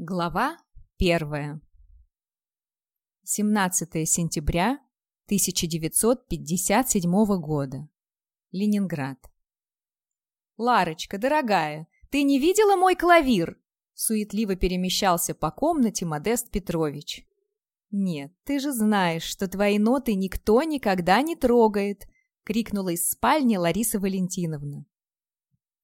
Глава первая. 17 сентября 1957 года. Ленинград. «Ларочка, дорогая, ты не видела мой клавир?» Суетливо перемещался по комнате Модест Петрович. «Нет, ты же знаешь, что твои ноты никто никогда не трогает!» крикнула из спальни Лариса Валентиновна.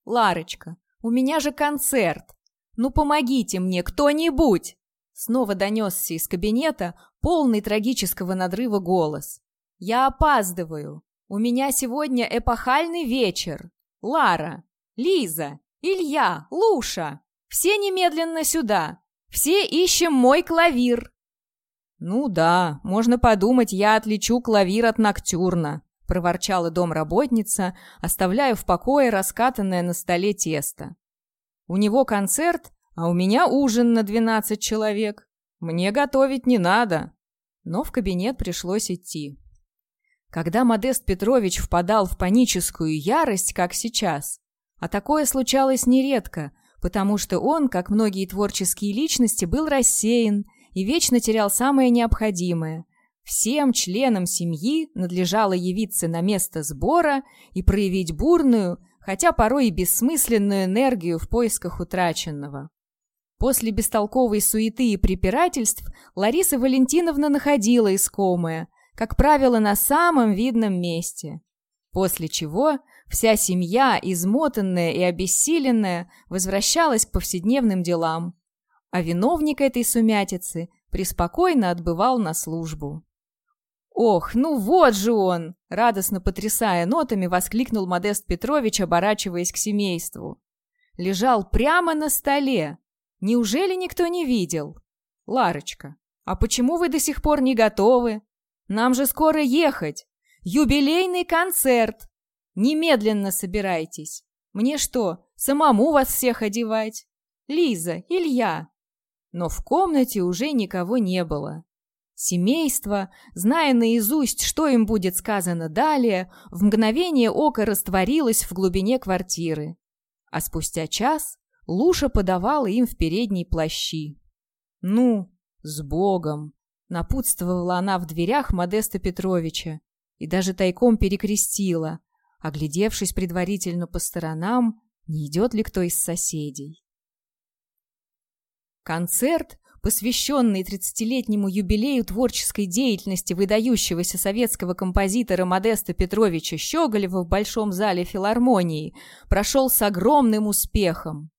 «Ларочка, у меня же концерт! «Ну помогите мне, кто-нибудь!» Снова донесся из кабинета полный трагического надрыва голос. «Я опаздываю. У меня сегодня эпохальный вечер. Лара, Лиза, Илья, Луша. Все немедленно сюда. Все ищем мой клавир». «Ну да, можно подумать, я отличу клавир от ноктюрна», — проворчала домработница, оставляя в покое раскатанное на столе тесто. У него концерт, а у меня ужин на 12 человек. Мне готовить не надо. Но в кабинет пришлось идти. Когда Модест Петрович впадал в паническую ярость, как сейчас, а такое случалось нередко, потому что он, как многие творческие личности, был рассеян и вечно терял самое необходимое. Всем членам семьи надлежало явиться на место сбора и проявить бурную, хотя порой и бессмысленную энергию в поисках утраченного. После бестолковой суеты и препирательств Лариса Валентиновна находила искомое, как правило, на самом видном месте. После чего вся семья, измотанная и обессиленная, возвращалась к повседневным делам, а виновник этой сумятицы преспокойно отбывал на службу. «Ох, ну вот же он!» — радостно потрясая нотами, воскликнул Модест Петрович, оборачиваясь к семейству. Лежал прямо на столе. Неужели никто не видел? «Ларочка, а почему вы до сих пор не готовы? Нам же скоро ехать! Юбилейный концерт! Немедленно собирайтесь! Мне что, самому вас всех одевать? Лиза, Илья!» Но в комнате уже никого не было. Семейство, зная наизусть, что им будет сказано далее, в мгновение ока растворилось в глубине квартиры. А спустя час Луша подавала им в передней плащи. «Ну, с Богом!» — напутствовала она в дверях Модеста Петровича и даже тайком перекрестила, оглядевшись предварительно по сторонам, не идет ли кто из соседей. Концерт посвященный 30-летнему юбилею творческой деятельности выдающегося советского композитора Модеста Петровича Щеголева в Большом зале филармонии, прошел с огромным успехом.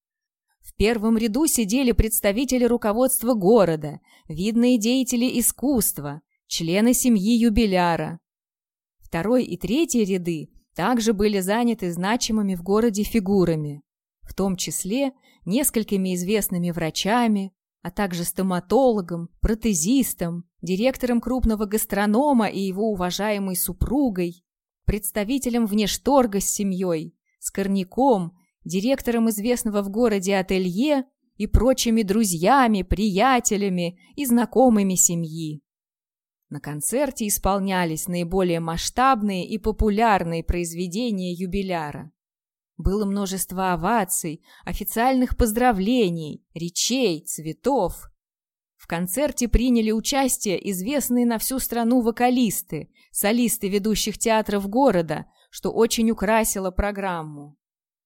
В первом ряду сидели представители руководства города, видные деятели искусства, члены семьи юбиляра. Второй и третий ряды также были заняты значимыми в городе фигурами, в том числе несколькими известными врачами, а также стоматологом, протезистом, директором крупного гастронома и его уважаемой супругой, представителем внешторга с семьей, скорняком, директором известного в городе ателье и прочими друзьями, приятелями и знакомыми семьи. На концерте исполнялись наиболее масштабные и популярные произведения юбиляра. Было множество оваций, официальных поздравлений, речей, цветов. В концерте приняли участие известные на всю страну вокалисты, солисты ведущих театров города, что очень украсило программу.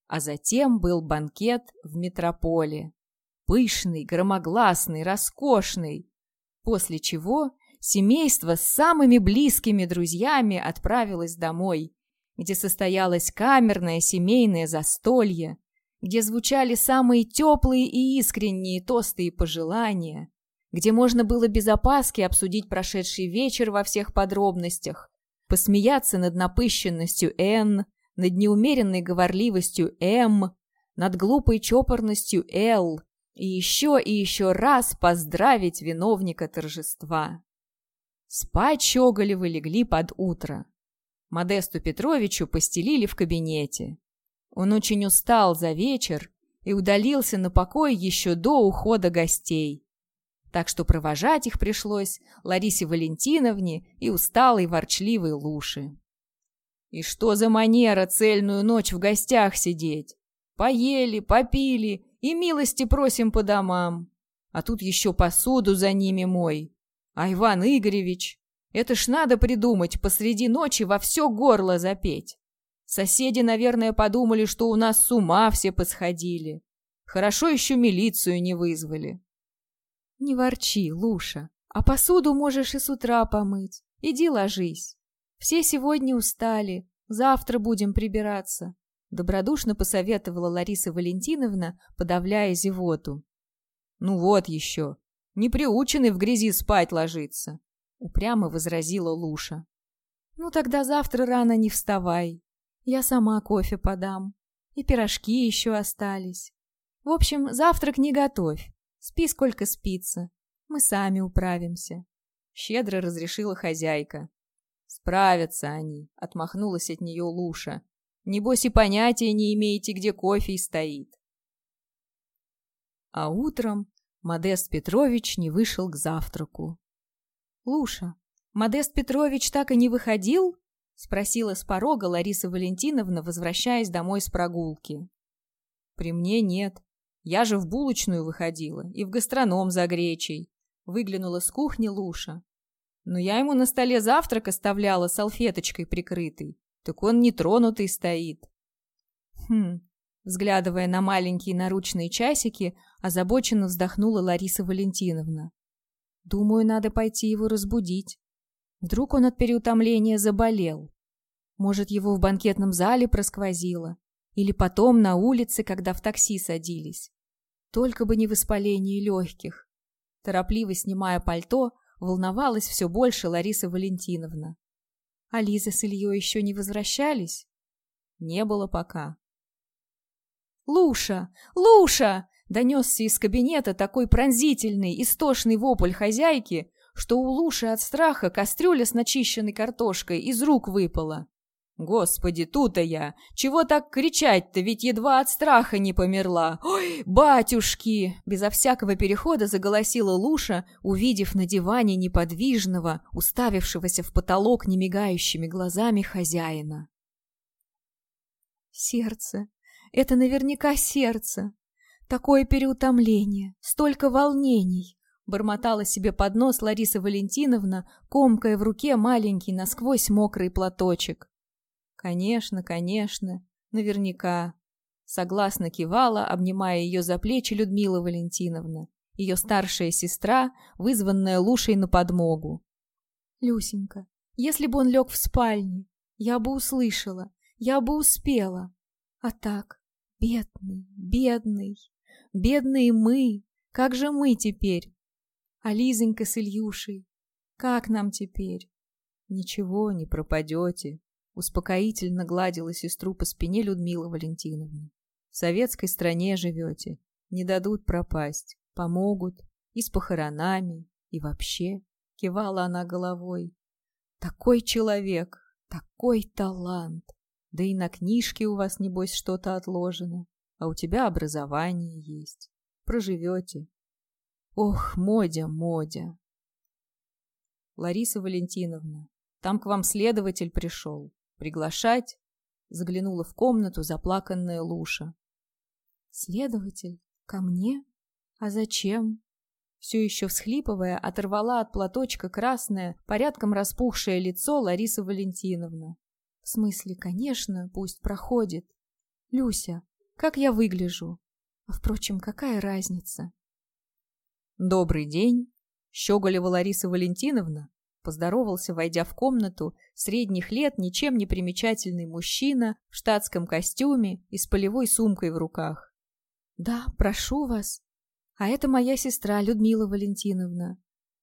А затем был банкет в метрополе. Пышный, громогласный, роскошный. После чего семейство с самыми близкими друзьями отправилось домой – где состоялось камерное семейное застолье, где звучали самые теплые и искренние тосты и пожелания, где можно было без опаски обсудить прошедший вечер во всех подробностях, посмеяться над напыщенностью Н, над неумеренной говорливостью М, над глупой чопорностью Л и еще и еще раз поздравить виновника торжества. Спать Щеголевы легли под утро. Модесту Петровичу постелили в кабинете. Он очень устал за вечер и удалился на покой еще до ухода гостей. Так что провожать их пришлось Ларисе Валентиновне и усталой ворчливой Луше. И что за манера цельную ночь в гостях сидеть? Поели, попили и милости просим по домам. А тут еще посуду за ними мой. А Иван Игоревич, это ж надо придумать посреди ночи во все горло запеть. Соседи, наверное, подумали, что у нас с ума все посходили. Хорошо еще милицию не вызвали. Не ворчи, Луша. А посуду можешь и с утра помыть. Иди ложись. Все сегодня устали. Завтра будем прибираться. Добродушно посоветовала Лариса Валентиновна, подавляя зевоту. Ну вот еще. Не приучены в грязи спать ложиться. Упрямо возразила Луша. Ну тогда завтра рано не вставай. Я сама кофе подам. И пирожки еще остались. В общем, завтрак не готовь. Спи сколько спится. Мы сами управимся. Щедро разрешила хозяйка. Справятся они, отмахнулась от нее Луша. Небось и понятия не имеете, где кофе стоит. А утром Модест Петрович не вышел к завтраку. «Луша, Модест Петрович так и не выходил?» — спросила с порога Лариса Валентиновна, возвращаясь домой с прогулки. «При мне нет. Я же в булочную выходила и в гастроном за гречей. Выглянула с кухни Луша. Но я ему на столе завтрак оставляла салфеточкой прикрытой. Так он нетронутый стоит. Хм, взглядывая на маленькие наручные часики, озабоченно вздохнула Лариса Валентиновна. Думаю, надо пойти его разбудить. Вдруг он от переутомления заболел. Может, его в банкетном зале просквозило. Или потом на улице, когда в такси садились. Только бы не воспаление легких. Торопливо снимая пальто, волновалась все больше Лариса Валентиновна. А Лиза с Ильей еще не возвращались? Не было пока. «Луша! Луша!» — донесся из кабинета такой пронзительный, истошный вопль хозяйки, что у Луши от страха кастрюля с начищенной картошкой из рук выпала. Господи, тут-то я! Чего так кричать-то, ведь едва от страха не померла. Ой, батюшки! Безо всякого перехода заголосила Луша, увидев на диване неподвижного, уставившегося в потолок немигающими глазами хозяина. Сердце. Это наверняка сердце. Такое переутомление, столько волнений. Бормотала себе под нос Лариса Валентиновна, комкая в руке маленький насквозь мокрый платочек. Конечно, конечно, наверняка. Согласно кивала, обнимая ее за плечи Людмила Валентиновна, ее старшая сестра, вызванная Лушей на подмогу. «Люсенька, если бы он лег в спальне, я бы услышала, я бы успела. А так, бедный, бедный, бедные мы, как же мы теперь? А Лизонька с Ильюшей, как нам теперь? Ничего, не пропадете, Успокоительно гладила сестру по спине Людмила Валентиновна. В советской стране живете. Не дадут пропасть. Помогут. И с похоронами. И вообще. Кивала она головой. Такой человек. Такой талант. Да и на книжке у вас, небось, что-то отложено. А у тебя образование есть. Проживете. Ох, Модя, Модя. Лариса Валентиновна, там к вам следователь пришел. Приглашать? Заглянула в комнату заплаканная Луша. Следователь? Ко мне? А зачем? Все еще всхлипывая, оторвала от платочка красное, порядком распухшее лицо Лариса Валентиновна. В смысле, конечно, пусть проходит. Люся, как я выгляжу? А, впрочем, какая разница? Добрый день, Щеголева Лариса Валентиновна, Поздоровался, войдя в комнату, средних лет ничем не примечательный мужчина в штатском костюме и с полевой сумкой в руках. «Да, прошу вас. А это моя сестра Людмила Валентиновна.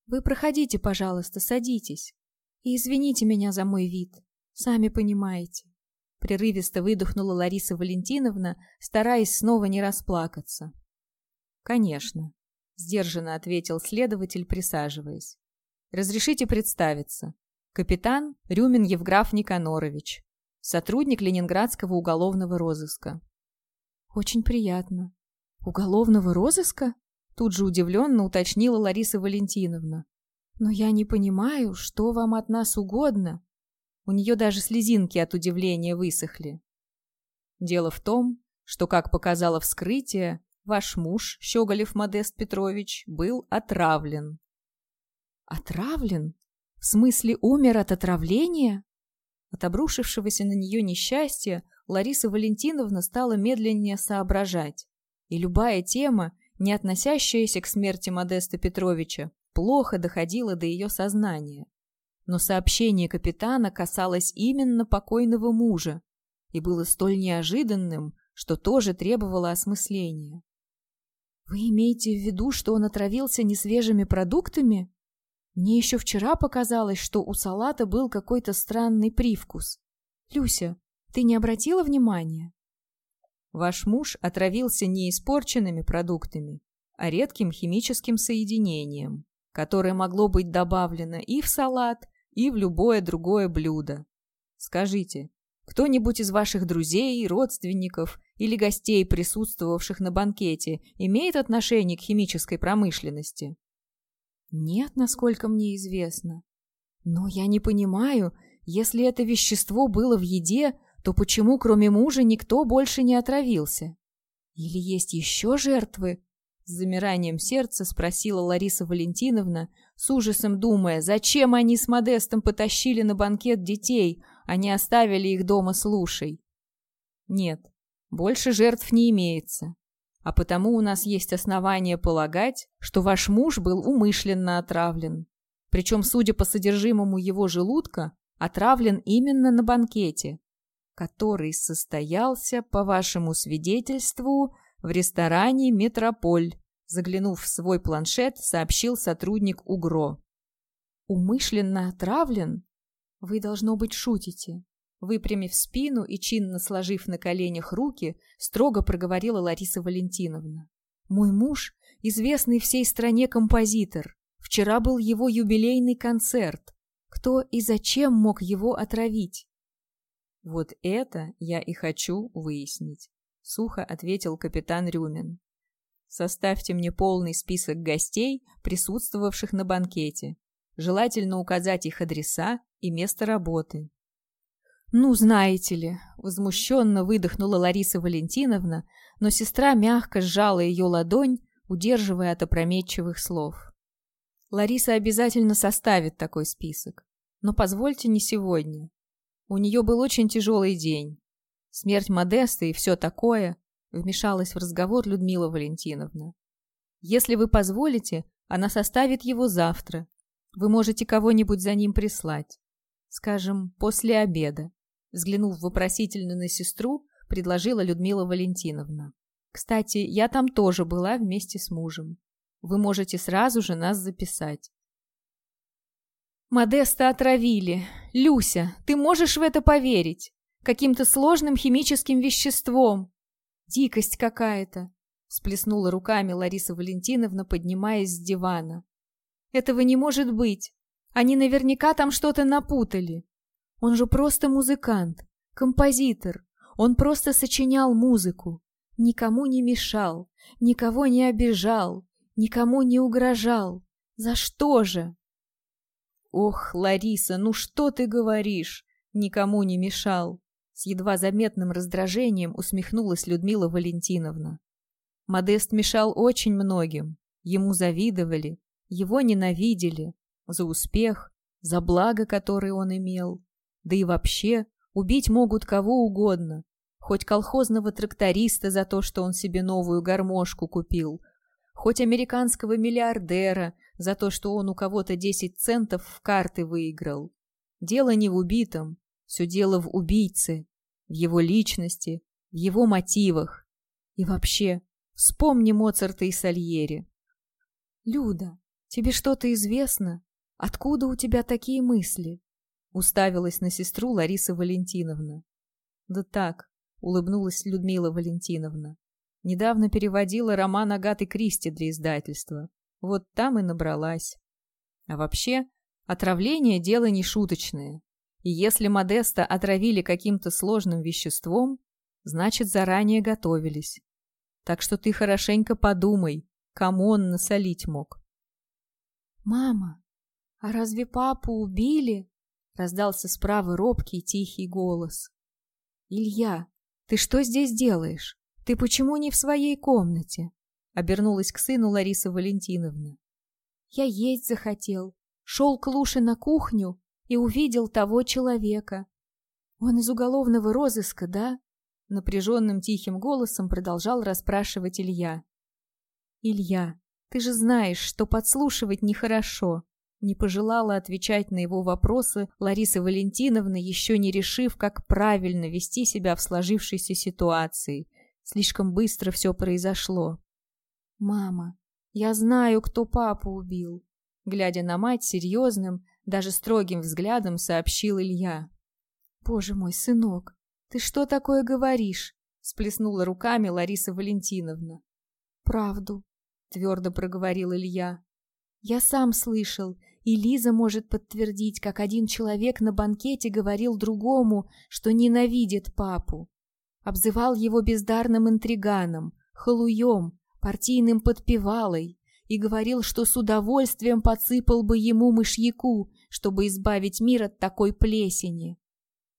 Вы проходите, пожалуйста, садитесь. И извините меня за мой вид. Сами понимаете». Прерывисто выдохнула Лариса Валентиновна, стараясь снова не расплакаться. «Конечно», — сдержанно ответил следователь, присаживаясь. Разрешите представиться. Капитан Рюмин Евграф Никанорович, сотрудник Ленинградского уголовного розыска. Очень приятно. Уголовного розыска? Тут же удивленно уточнила Лариса Валентиновна. Но я не понимаю, что вам от нас угодно. У нее даже слезинки от удивления высохли. Дело в том, что, как показало вскрытие, ваш муж, Щеголев Модест Петрович, был отравлен». «Отравлен? В смысле умер от отравления?» От обрушившегося на нее несчастья Лариса Валентиновна стала медленнее соображать, и любая тема, не относящаяся к смерти Модеста Петровича, плохо доходила до ее сознания. Но сообщение капитана касалось именно покойного мужа и было столь неожиданным, что тоже требовало осмысления. «Вы имеете в виду, что он отравился несвежими продуктами?» Мне еще вчера показалось, что у салата был какой-то странный привкус. Люся, ты не обратила внимания? Ваш муж отравился не испорченными продуктами, а редким химическим соединением, которое могло быть добавлено и в салат, и в любое другое блюдо. Скажите, кто-нибудь из ваших друзей, родственников или гостей, присутствовавших на банкете, имеет отношение к химической промышленности? Нет, насколько мне известно. Но я не понимаю, если это вещество было в еде, то почему кроме мужа никто больше не отравился? Или есть еще жертвы? С замиранием сердца спросила Лариса Валентиновна, с ужасом думая, зачем они с Модестом потащили на банкет детей, а не оставили их дома с Лушей. Нет, больше жертв не имеется а потому у нас есть основания полагать, что ваш муж был умышленно отравлен. Причем, судя по содержимому его желудка, отравлен именно на банкете, который состоялся, по вашему свидетельству, в ресторане «Метрополь», заглянув в свой планшет, сообщил сотрудник УГРО. «Умышленно отравлен? Вы, должно быть, шутите. Выпрямив спину и чинно сложив на коленях руки, строго проговорила Лариса Валентиновна. «Мой муж — известный всей стране композитор. Вчера был его юбилейный концерт. Кто и зачем мог его отравить?» «Вот это я и хочу выяснить», — сухо ответил капитан Рюмин. «Составьте мне полный список гостей, присутствовавших на банкете. Желательно указать их адреса и место работы. «Ну, знаете ли», — возмущенно выдохнула Лариса Валентиновна, но сестра мягко сжала ее ладонь, удерживая от опрометчивых слов. «Лариса обязательно составит такой список, но позвольте не сегодня. У нее был очень тяжелый день. Смерть Модеста и все такое», — вмешалась в разговор Людмила Валентиновна. «Если вы позволите, она составит его завтра. Вы можете кого-нибудь за ним прислать. Скажем, после обеда. Взглянув вопросительно на сестру, предложила Людмила Валентиновна. «Кстати, я там тоже была вместе с мужем. Вы можете сразу же нас записать». «Модеста отравили. Люся, ты можешь в это поверить? Каким-то сложным химическим веществом. Дикость какая-то!» Всплеснула руками Лариса Валентиновна, поднимаясь с дивана. «Этого не может быть. Они наверняка там что-то напутали. Он же просто музыкант, композитор. Он просто сочинял музыку. Никому не мешал, никого не обижал, никому не угрожал. За что же? Ох, Лариса, ну что ты говоришь? Никому не мешал. С едва заметным раздражением усмехнулась Людмила Валентиновна. Модест мешал очень многим. Ему завидовали, его ненавидели за успех, за благо, которое он имел. Да и вообще, убить могут кого угодно. Хоть колхозного тракториста за то, что он себе новую гармошку купил. Хоть американского миллиардера за то, что он у кого-то 10 центов в карты выиграл. Дело не в убитом, все дело в убийце, в его личности, в его мотивах. И вообще, вспомни Моцарта и Сальери. «Люда, тебе что-то известно? Откуда у тебя такие мысли?» Уставилась на сестру Лариса Валентиновна. «Да так», — улыбнулась Людмила Валентиновна. «Недавно переводила роман Агаты Кристи для издательства. Вот там и набралась. А вообще, отравление — дело не шуточное. И если Модеста отравили каким-то сложным веществом, значит, заранее готовились. Так что ты хорошенько подумай, кому он насолить мог». «Мама, а разве папу убили?» Раздался справа робкий тихий голос. «Илья, ты что здесь делаешь? Ты почему не в своей комнате? Обернулась к сыну Лариса Валентиновна. Я есть захотел. Шел к Луше на кухню и увидел того человека. Он из уголовного розыска, да? Напряженным тихим голосом продолжал расспрашивать Илья. Илья, ты же знаешь, что подслушивать нехорошо. Не пожелала отвечать на его вопросы Лариса Валентиновна, еще не решив, как правильно вести себя в сложившейся ситуации. Слишком быстро все произошло. «Мама, я знаю, кто папу убил», — глядя на мать серьезным, даже строгим взглядом сообщил Илья. «Боже мой, сынок, ты что такое говоришь?» — сплеснула руками Лариса Валентиновна. «Правду», — твердо проговорил Илья. «Я сам слышал, и Лиза может подтвердить, как один человек на банкете говорил другому, что ненавидит папу. Обзывал его бездарным интриганом, халуем, партийным подпевалой и говорил, что с удовольствием подсыпал бы ему мышьяку, чтобы избавить мир от такой плесени.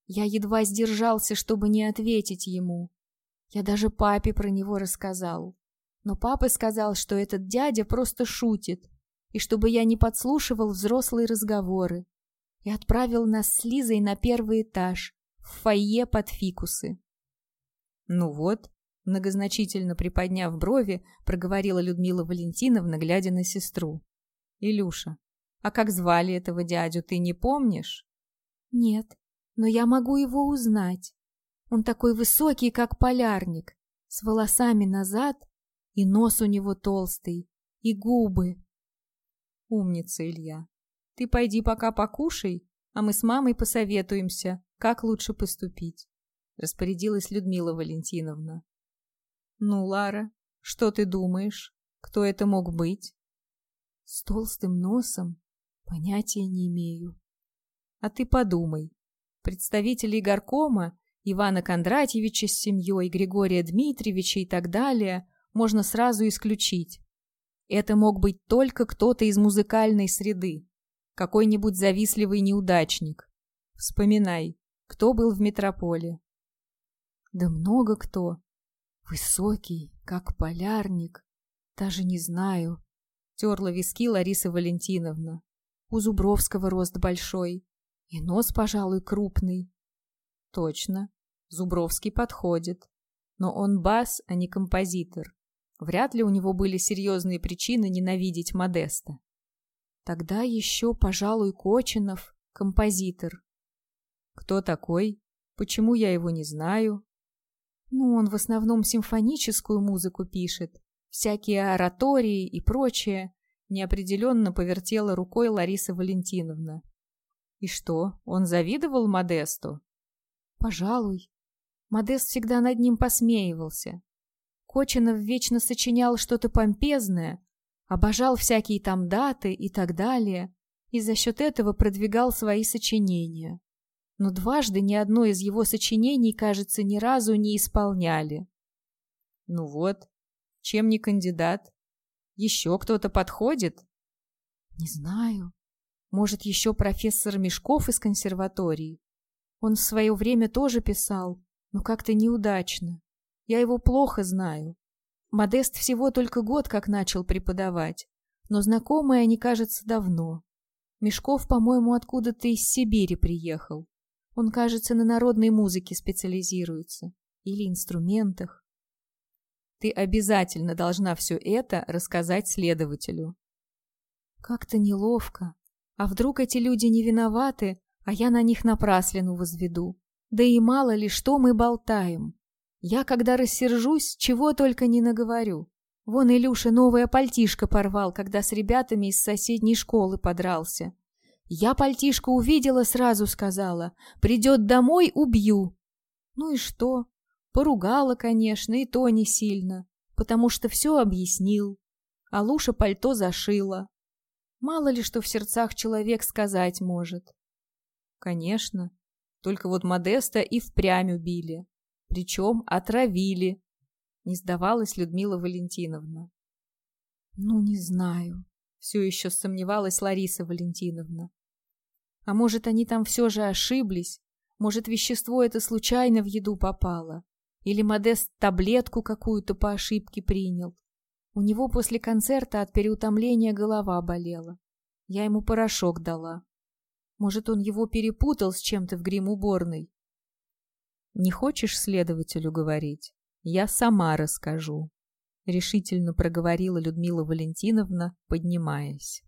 Я едва сдержался, чтобы не ответить ему. Я даже папе про него рассказал. Но папа сказал, что этот дядя просто шутит, и чтобы я не подслушивал взрослые разговоры, и отправил нас с Лизой на первый этаж, в фойе под фикусы. Ну вот, многозначительно приподняв брови, проговорила Людмила Валентиновна, глядя на сестру. «Илюша, а как звали этого дядю, ты не помнишь?» «Нет, но я могу его узнать. Он такой высокий, как полярник, с волосами назад, и нос у него толстый, и губы». «Умница, Илья. Ты пойди пока покушай, а мы с мамой посоветуемся, как лучше поступить», — распорядилась Людмила Валентиновна. «Ну, Лара, что ты думаешь? Кто это мог быть?» «С толстым носом? Понятия не имею». «А ты подумай. Представители горкома, Ивана Кондратьевича с семьей, Григория Дмитриевича и так далее можно сразу исключить. Это мог быть только кто-то из музыкальной среды, какой-нибудь завистливый неудачник. Вспоминай, кто был в метрополе. Да много кто. Высокий, как полярник. Даже не знаю. Терла виски Лариса Валентиновна. У Зубровского рост большой. И нос, пожалуй, крупный. Точно. Зубровский подходит. Но он бас, а не композитор. Вряд ли у него были серьезные причины ненавидеть Модеста. Тогда еще, пожалуй, Кочинов, композитор. Кто такой? Почему я его не знаю? Ну, он в основном симфоническую музыку пишет, всякие оратории и прочее, неопределенно повертела рукой Лариса Валентиновна. И что, он завидовал Модесту? Пожалуй. Модест всегда над ним посмеивался. Кочинов вечно сочинял что-то помпезное, обожал всякие там даты и так далее, и за счет этого продвигал свои сочинения но дважды ни одно из его сочинений, кажется, ни разу не исполняли. Ну вот, чем не кандидат? Еще кто-то подходит? Не знаю. Может, еще профессор Мешков из консерватории. Он в свое время тоже писал, но как-то неудачно. Я его плохо знаю. Модест всего только год как начал преподавать, но знакомые они, кажется, давно. Мешков, по-моему, откуда-то из Сибири приехал. Он, кажется, на народной музыке специализируется. Или инструментах. Ты обязательно должна все это рассказать следователю. Как-то неловко. А вдруг эти люди не виноваты, а я на них напраслину возведу? Да и мало ли, что мы болтаем. Я, когда рассержусь, чего только не наговорю. Вон Илюша новое пальтишко порвал, когда с ребятами из соседней школы подрался. Я пальтишко увидела, сразу сказала. Придет домой, убью. Ну и что? Поругала, конечно, и то не сильно, потому что все объяснил. А Луша пальто зашила. Мало ли что в сердцах человек сказать может. Конечно. Только вот Модеста и впрямь убили. Причем отравили. Не сдавалась Людмила Валентиновна. Ну, не знаю. Все еще сомневалась Лариса Валентиновна. А может, они там все же ошиблись? Может, вещество это случайно в еду попало? Или Модест таблетку какую-то по ошибке принял? У него после концерта от переутомления голова болела. Я ему порошок дала. Может, он его перепутал с чем-то в грим-уборной? Не хочешь следователю говорить? Я сама расскажу. Решительно проговорила Людмила Валентиновна, поднимаясь.